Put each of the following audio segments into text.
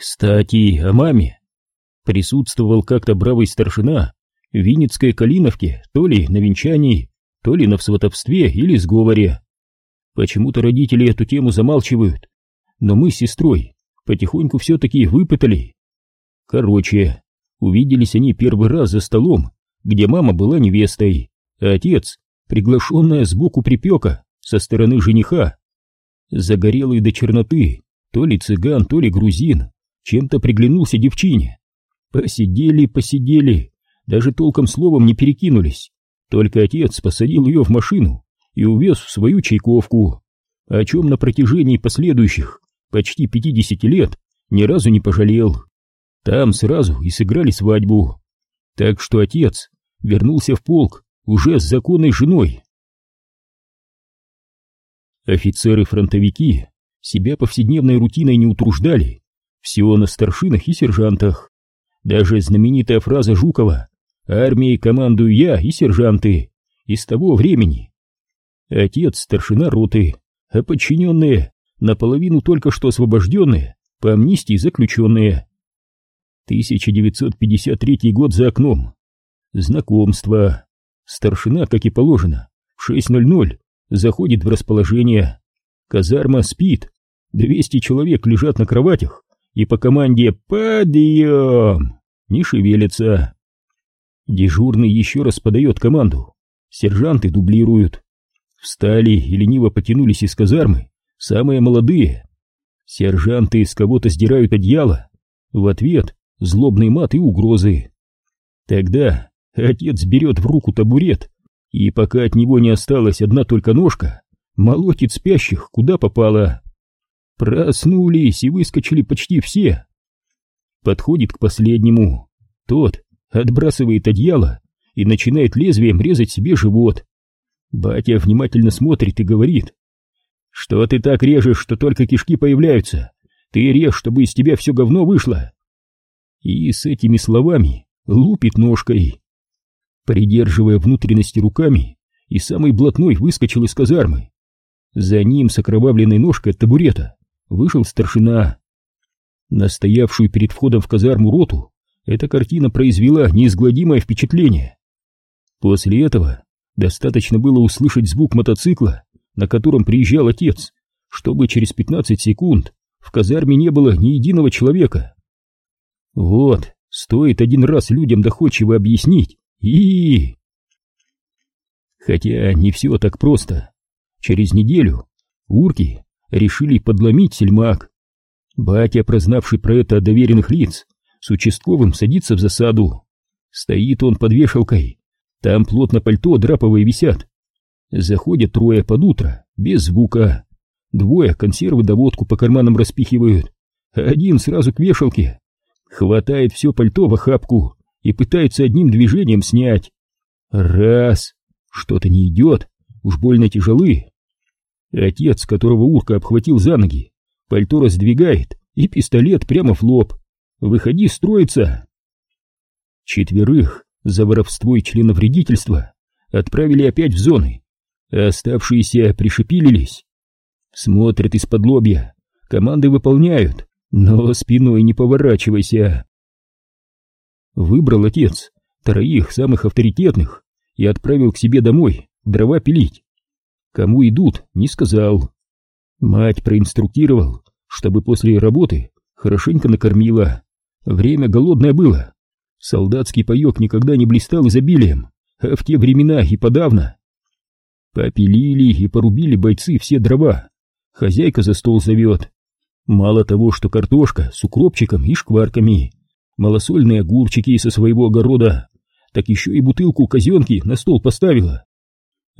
Кстати, о маме. Присутствовал как-то бравый старшина в Винницкой Калиновке, то ли на венчании, то ли на сватовстве или сговоре. Почему-то родители эту тему замалчивают, но мы с сестрой потихоньку все-таки выпытали. Короче, увиделись они первый раз за столом, где мама была невестой, а отец — приглашенная сбоку припека со стороны жениха. Загорелый до черноты, то ли цыган, то ли грузин, чем-то приглянулся девчине. Посидели, посидели, даже толком словом не перекинулись. Только отец посадил ее в машину и увез в свою чайковку, о чем на протяжении последующих почти 50 лет ни разу не пожалел. Там сразу и сыграли свадьбу. Так что отец вернулся в полк уже с законной женой. Офицеры-фронтовики себя повседневной рутиной не утруждали, все на старшинах и сержантах. Даже знаменитая фраза Жукова «Армией командую я и сержанты» из того времени. Отец старшина роты, а подчиненные наполовину только что освобожденные, по амнистии заключенные. 1953 год за окном. Знакомство. Старшина, как и положено, в 6.00 заходит в расположение. Казарма спит. 200 человек лежат на кроватях и по команде «Подъем!» не шевелятся. Дежурный еще раз подает команду. Сержанты дублируют. Встали и лениво потянулись из казармы самые молодые. Сержанты с кого-то сдирают одеяло. В ответ злобный мат и угрозы. Тогда отец берет в руку табурет, и пока от него не осталась одна только ножка, молотит спящих куда попало. Проснулись и выскочили почти все. Подходит к последнему. Тот отбрасывает одеяло и начинает лезвием резать себе живот. Батя внимательно смотрит и говорит. «Что ты так режешь, что только кишки появляются? Ты режь, чтобы из тебя все говно вышло!» И с этими словами лупит ножкой. Придерживая внутренности руками, и самый блатной выскочил из казармы. За ним с окровавленной ножкой от табурета вышел старшина. Настоявшую перед входом в казарму роту эта картина произвела неизгладимое впечатление. После этого достаточно было услышать звук мотоцикла, на котором приезжал отец, чтобы через 15 секунд в казарме не было ни единого человека. Вот, стоит один раз людям доходчиво объяснить, и... Хотя не все так просто. Через неделю урки решили подломить сельмак. Батя, прознавший про это от доверенных лиц, с участковым садится в засаду. Стоит он под вешалкой, там плотно пальто драповые висят. Заходят трое под утро, без звука. Двое консервы да водку по карманам распихивают. Один сразу к вешалке. Хватает все пальто в охапку и пытается одним движением снять. Раз. Что-то не идет, уж больно тяжелы. Отец, которого урка обхватил за ноги, пальто раздвигает и пистолет прямо в лоб. Выходи строиться. Четверых за воровство и членовредительство отправили опять в зоны, а оставшиеся пришепилились. Смотрят из-под лобья, команды выполняют, но спиной не поворачивайся. Выбрал отец троих самых авторитетных и отправил к себе домой дрова пилить. Кому идут, не сказал. Мать проинструктировал, чтобы после работы хорошенько накормила. Время голодное было. Солдатский паек никогда не блистал изобилием, а в те времена и подавно. Попилили и порубили бойцы все дрова. Хозяйка за стол зовет. Мало того, что картошка с укропчиком и шкварками, малосольные огурчики со своего огорода, так еще и бутылку казенки на стол поставила.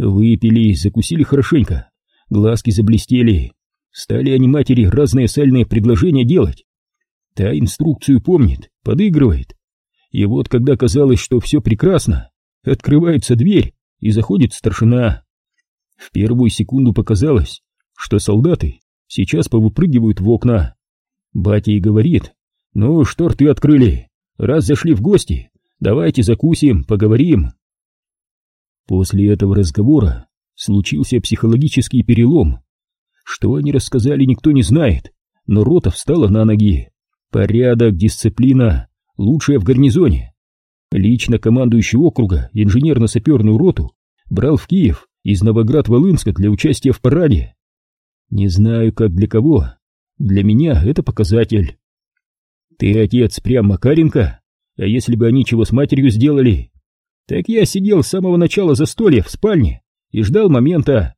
Выпили, закусили хорошенько, глазки заблестели. Стали они матери разные сальные предложения делать. Та инструкцию помнит, подыгрывает. И вот когда казалось, что все прекрасно, открывается дверь и заходит старшина. В первую секунду показалось, что солдаты сейчас повыпрыгивают в окна. Батя и говорит, ну, шторты открыли, раз зашли в гости, давайте закусим, поговорим. После этого разговора случился психологический перелом. Что они рассказали, никто не знает, но рота встала на ноги. Порядок, дисциплина, лучшая в гарнизоне. Лично командующий округа инженерно-саперную роту брал в Киев из Новоград-Волынска для участия в параде. Не знаю, как для кого. Для меня это показатель. Ты отец прям Макаренко? А если бы они чего с матерью сделали? Так я сидел с самого начала застолья в спальне и ждал момента.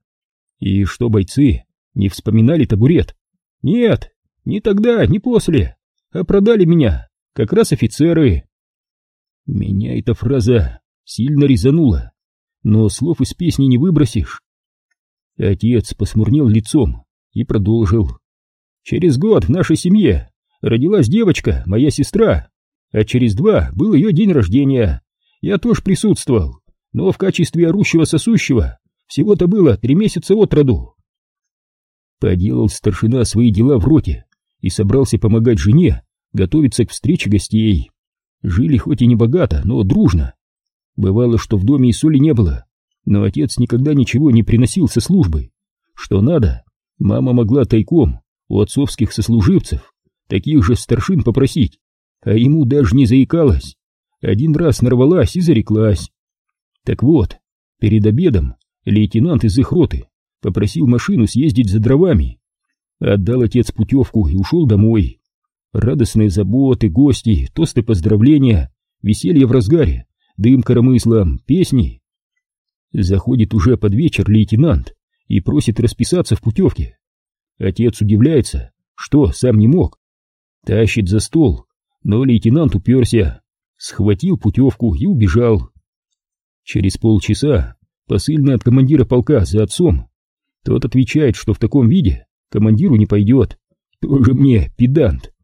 И что бойцы не вспоминали табурет? Нет, ни тогда, ни после. А продали меня, как раз офицеры. Меня эта фраза сильно резанула, но слов из песни не выбросишь. Отец посмурнел лицом и продолжил. Через год в нашей семье родилась девочка, моя сестра, а через два был ее день рождения. Я тоже присутствовал, но в качестве орущего сосущего всего-то было три месяца от роду. Поделал старшина свои дела в роте и собрался помогать жене готовиться к встрече гостей. Жили хоть и не богато, но дружно. Бывало, что в доме и соли не было, но отец никогда ничего не приносил со службы. Что надо, мама могла тайком у отцовских сослуживцев таких же старшин попросить, а ему даже не заикалась. Один раз нарвалась и зареклась. Так вот, перед обедом лейтенант из их роты попросил машину съездить за дровами. Отдал отец путевку и ушел домой. Радостные заботы, гости, тосты поздравления, веселье в разгаре, дым коромыслом, песни. Заходит уже под вечер лейтенант и просит расписаться в путевке. Отец удивляется, что сам не мог. Тащит за стол, но лейтенант уперся, схватил путевку и убежал. Через полчаса посыльный от командира полка за отцом. Тот отвечает, что в таком виде командиру не пойдет. Тоже мне педант.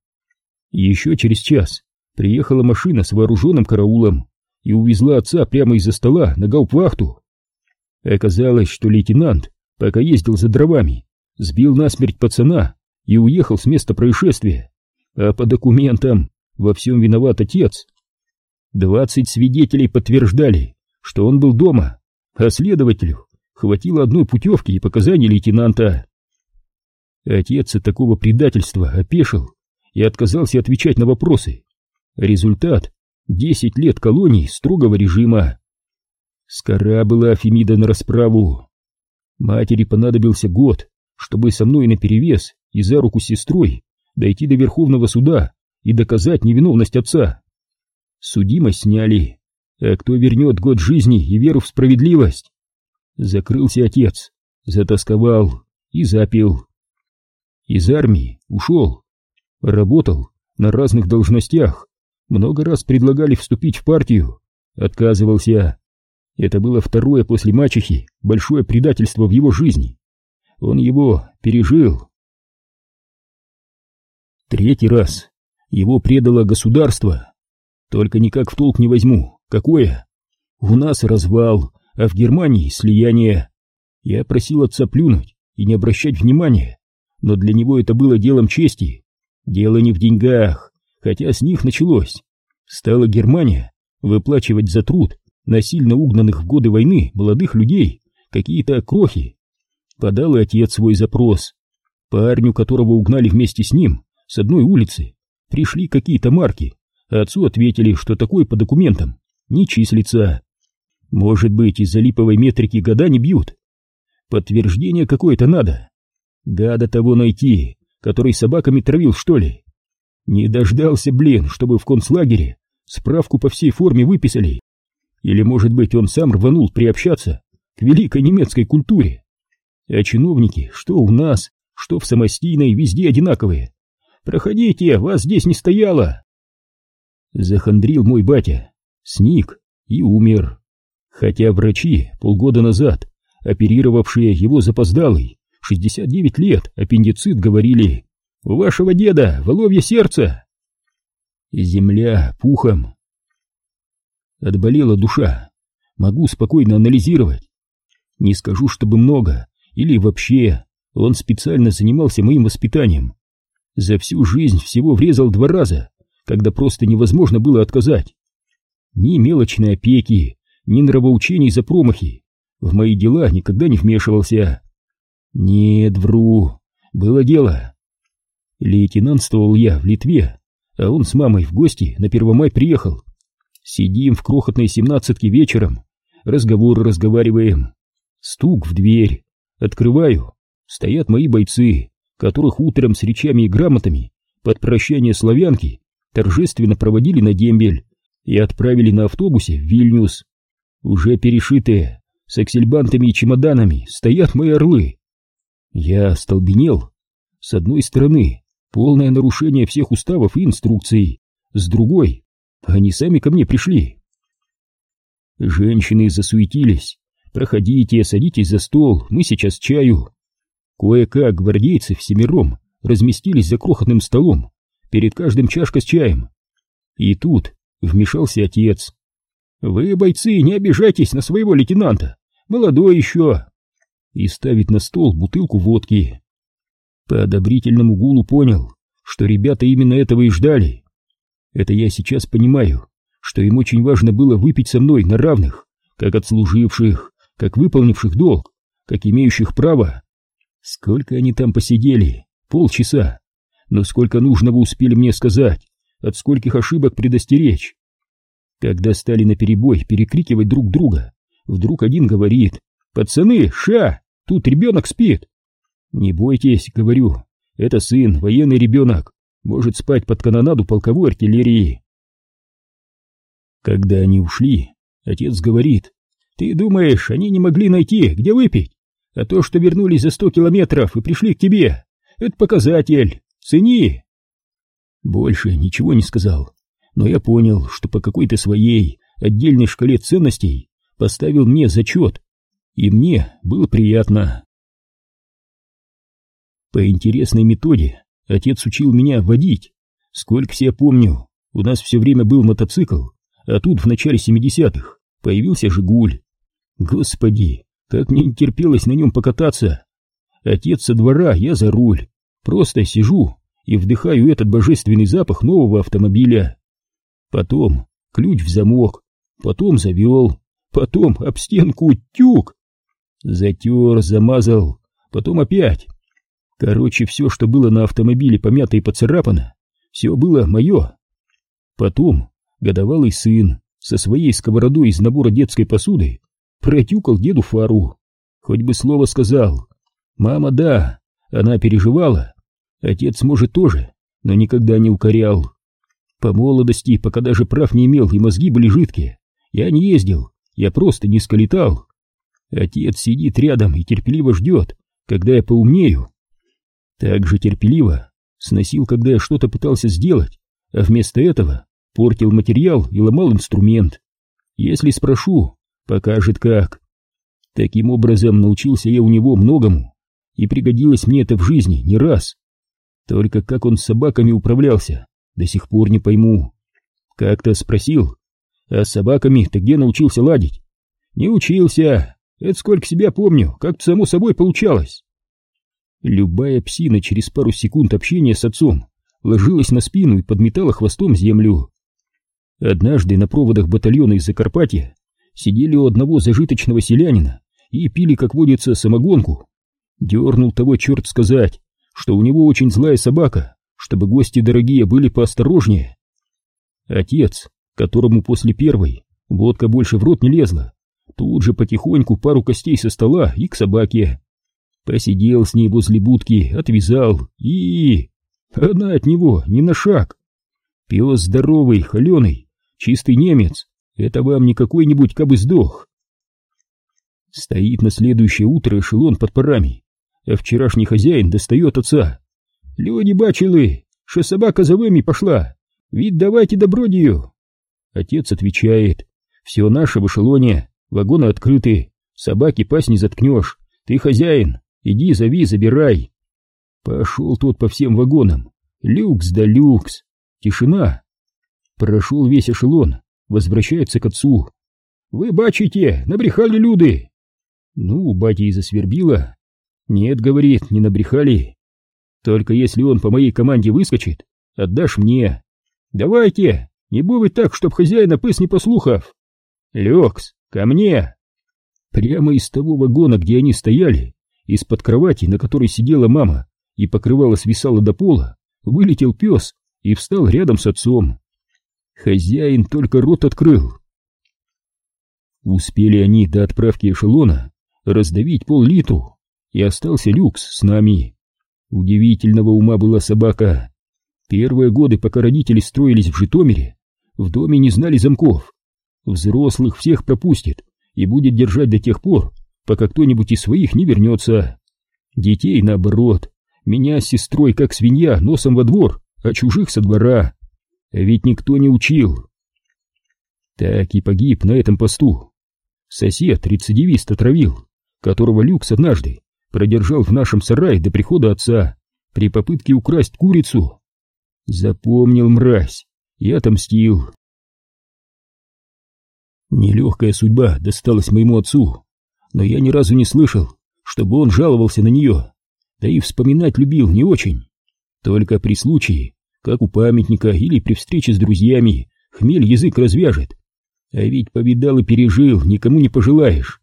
Еще через час приехала машина с вооруженным караулом и увезла отца прямо из-за стола на гауптвахту. Оказалось, что лейтенант, пока ездил за дровами, сбил насмерть пацана и уехал с места происшествия, а по документам во всем виноват отец. Двадцать свидетелей подтверждали, что он был дома, а следователю хватило одной путевки и показаний лейтенанта. Отец от такого предательства опешил и отказался отвечать на вопросы. Результат — десять лет колонии строгого режима. Скора была Фемида на расправу. Матери понадобился год, чтобы со мной наперевес и за руку с сестрой дойти до Верховного суда и доказать невиновность отца. Судимость сняли, а кто вернет год жизни и веру в справедливость? Закрылся отец, затасковал и запил. Из армии ушел, работал на разных должностях, много раз предлагали вступить в партию, отказывался. Это было второе после мачехи большое предательство в его жизни. Он его пережил. Третий раз его предало государство. Только никак в толк не возьму. Какое? У нас развал, а в Германии слияние. Я просил отца плюнуть и не обращать внимания, но для него это было делом чести. Дело не в деньгах, хотя с них началось. Стала Германия выплачивать за труд насильно угнанных в годы войны молодых людей какие-то крохи. Подал и отец свой запрос. Парню, которого угнали вместе с ним, с одной улицы, пришли какие-то марки, отцу ответили, что такое по документам не числится. Может быть, из-за липовой метрики года не бьют. Подтверждение какое-то надо. Гада того найти, который собаками травил, что ли. Не дождался, блин, чтобы в концлагере справку по всей форме выписали. Или, может быть, он сам рванул приобщаться к великой немецкой культуре. А чиновники, что у нас, что в самостийной, везде одинаковые. Проходите, вас здесь не стояло. Захандрил мой батя, сник и умер. Хотя врачи полгода назад, оперировавшие его запоздалый, 69 лет, аппендицит, говорили, у вашего деда воловье сердце. Земля пухом. Отболела душа. Могу спокойно анализировать. Не скажу, чтобы много, или вообще, он специально занимался моим воспитанием. За всю жизнь всего врезал два раза, когда просто невозможно было отказать. Ни мелочной опеки, ни нравоучений за промахи. В мои дела никогда не вмешивался. Нет, вру. Было дело. Лейтенантствовал я в Литве, а он с мамой в гости на Первомай приехал. Сидим в крохотной семнадцатке вечером, разговоры разговариваем. Стук в дверь. Открываю. Стоят мои бойцы, которых утром с речами и грамотами под прощание славянки торжественно проводили на дембель и отправили на автобусе в Вильнюс. Уже перешитые, с аксельбантами и чемоданами, стоят мои орлы. Я столбенел. С одной стороны, полное нарушение всех уставов и инструкций, с другой, они сами ко мне пришли. Женщины засуетились. «Проходите, садитесь за стол, мы сейчас чаю». Кое-как гвардейцы всемиром разместились за крохотным столом, перед каждым чашка с чаем. И тут вмешался отец. «Вы, бойцы, не обижайтесь на своего лейтенанта, молодой еще!» И ставит на стол бутылку водки. По одобрительному гулу понял, что ребята именно этого и ждали. Это я сейчас понимаю, что им очень важно было выпить со мной на равных, как отслуживших, как выполнивших долг, как имеющих право. Сколько они там посидели? Полчаса. Но сколько нужного успели мне сказать, от скольких ошибок предостеречь. Когда стали наперебой перекрикивать друг друга, вдруг один говорит «Пацаны, ша! Тут ребенок спит!» «Не бойтесь», — говорю, — «это сын, военный ребенок, может спать под канонаду полковой артиллерии». Когда они ушли, отец говорит, «Ты думаешь, они не могли найти, где выпить? А то, что вернулись за сто километров и пришли к тебе, это показатель, цени!» Больше ничего не сказал, но я понял, что по какой-то своей отдельной шкале ценностей поставил мне зачет, и мне было приятно. По интересной методе отец учил меня водить. Сколько себя помню, у нас все время был мотоцикл, а тут в начале 70-х появился «Жигуль». Господи, как мне не терпелось на нем покататься. Отец со двора, я за руль. Просто сижу и вдыхаю этот божественный запах нового автомобиля. Потом ключ в замок, потом завел, потом об стенку тюк. Затер, замазал, потом опять. Короче, все, что было на автомобиле помято и поцарапано, все было мое. Потом годовалый сын со своей сковородой из набора детской посуды протюкал деду фару. Хоть бы слово сказал. Мама, да, она переживала. Отец, может, тоже, но никогда не укорял. По молодости, пока даже прав не имел и мозги были жидкие, я не ездил, я просто не сколетал. Отец сидит рядом и терпеливо ждет, когда я поумнею, так же терпеливо сносил, когда я что-то пытался сделать, а вместо этого портил материал и ломал инструмент. Если спрошу, покажет как. Таким образом научился я у него многому, и пригодилось мне это в жизни не раз. Только как он с собаками управлялся, до сих пор не пойму. Как-то спросил, а с собаками ты где научился ладить? Не учился, это сколько себя помню, как-то само собой получалось. Любая псина через пару секунд общения с отцом ложилась на спину и подметала хвостом землю. Однажды на проводах батальона из Закарпатья сидели у одного зажиточного селянина и пили, как водится, самогонку. Дернул того черт сказать, что у него очень злая собака, чтобы гости дорогие были поосторожнее. Отец, которому после первой водка больше в рот не лезла, тут же потихоньку пару костей со стола и к собаке. Посидел с ней возле будки, отвязал и... Она от него не на шаг. Пес здоровый, холеный, чистый немец. Это вам не какой-нибудь кабы сдох. Стоит на следующее утро эшелон под парами, а вчерашний хозяин достает отца. «Люди бачили, что собака за вами пошла, вид давайте добродию». Отец отвечает, «Все наше в эшелоне, вагоны открыты, собаки пасть не заткнешь, ты хозяин, Иди, зови, забирай. Пошел тот по всем вагонам. Люкс да люкс. Тишина. Прошел весь эшелон. Возвращается к отцу. Вы бачите, набрехали люди. Ну, батя и засвербила. Нет, говорит, не набрехали. Только если он по моей команде выскочит, отдашь мне. Давайте, не будет так, чтоб хозяина пыс не послухав. Люкс, ко мне. Прямо из того вагона, где они стояли, из-под кровати, на которой сидела мама, и покрывало свисало до пола, вылетел пес и встал рядом с отцом. Хозяин только рот открыл. Успели они до отправки эшелона раздавить пол-литру, и остался люкс с нами. Удивительного ума была собака. Первые годы, пока родители строились в Житомире, в доме не знали замков. Взрослых всех пропустит и будет держать до тех пор, пока кто-нибудь из своих не вернется. Детей, наоборот, меня с сестрой, как свинья, носом во двор, а чужих со двора. А ведь никто не учил. Так и погиб на этом посту. Сосед, рецидивист, отравил, которого Люкс однажды продержал в нашем сарае до прихода отца при попытке украсть курицу. Запомнил мразь и отомстил. Нелегкая судьба досталась моему отцу, но я ни разу не слышал, чтобы он жаловался на нее, да и вспоминать любил не очень. Только при случае, как у памятника или при встрече с друзьями, хмель язык развяжет. А ведь повидал и пережил, никому не пожелаешь.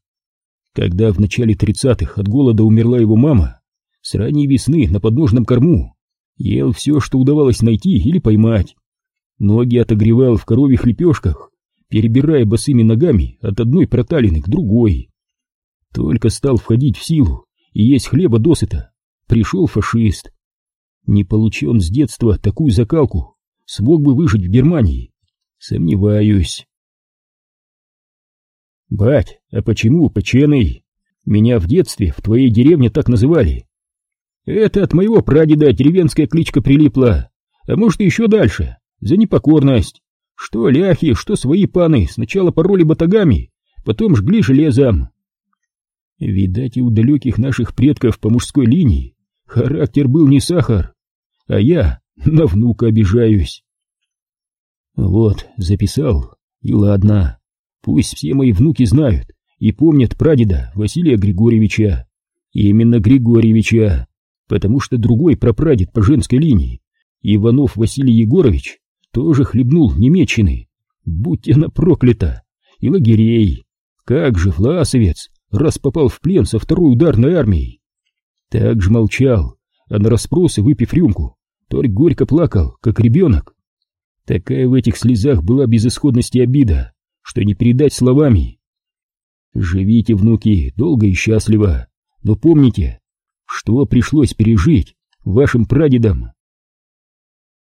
Когда в начале тридцатых от голода умерла его мама, с ранней весны на подножном корму ел все, что удавалось найти или поймать. Ноги отогревал в коровьих лепешках, перебирая босыми ногами от одной проталины к другой. Только стал входить в силу и есть хлеба досыта, пришел фашист. Не получил он с детства такую закалку, смог бы выжить в Германии. Сомневаюсь. Бать, а почему Печеный? Меня в детстве в твоей деревне так называли. Это от моего прадеда деревенская кличка прилипла, а может еще дальше, за непокорность. Что ляхи, что свои паны сначала пороли батагами, потом жгли железом. Видать, и у далеких наших предков по мужской линии характер был не сахар, а я на внука обижаюсь. Вот, записал, и ладно, пусть все мои внуки знают и помнят прадеда Василия Григорьевича. Именно Григорьевича, потому что другой прапрадед по женской линии, Иванов Василий Егорович, тоже хлебнул немечины. Будьте она проклята! И лагерей! Как же Власовец раз попал в плен со второй ударной армией. Так же молчал, а на расспросы, выпив рюмку, только горько плакал, как ребенок. Такая в этих слезах была безысходность и обида, что не передать словами. Живите, внуки, долго и счастливо, но помните, что пришлось пережить вашим прадедам.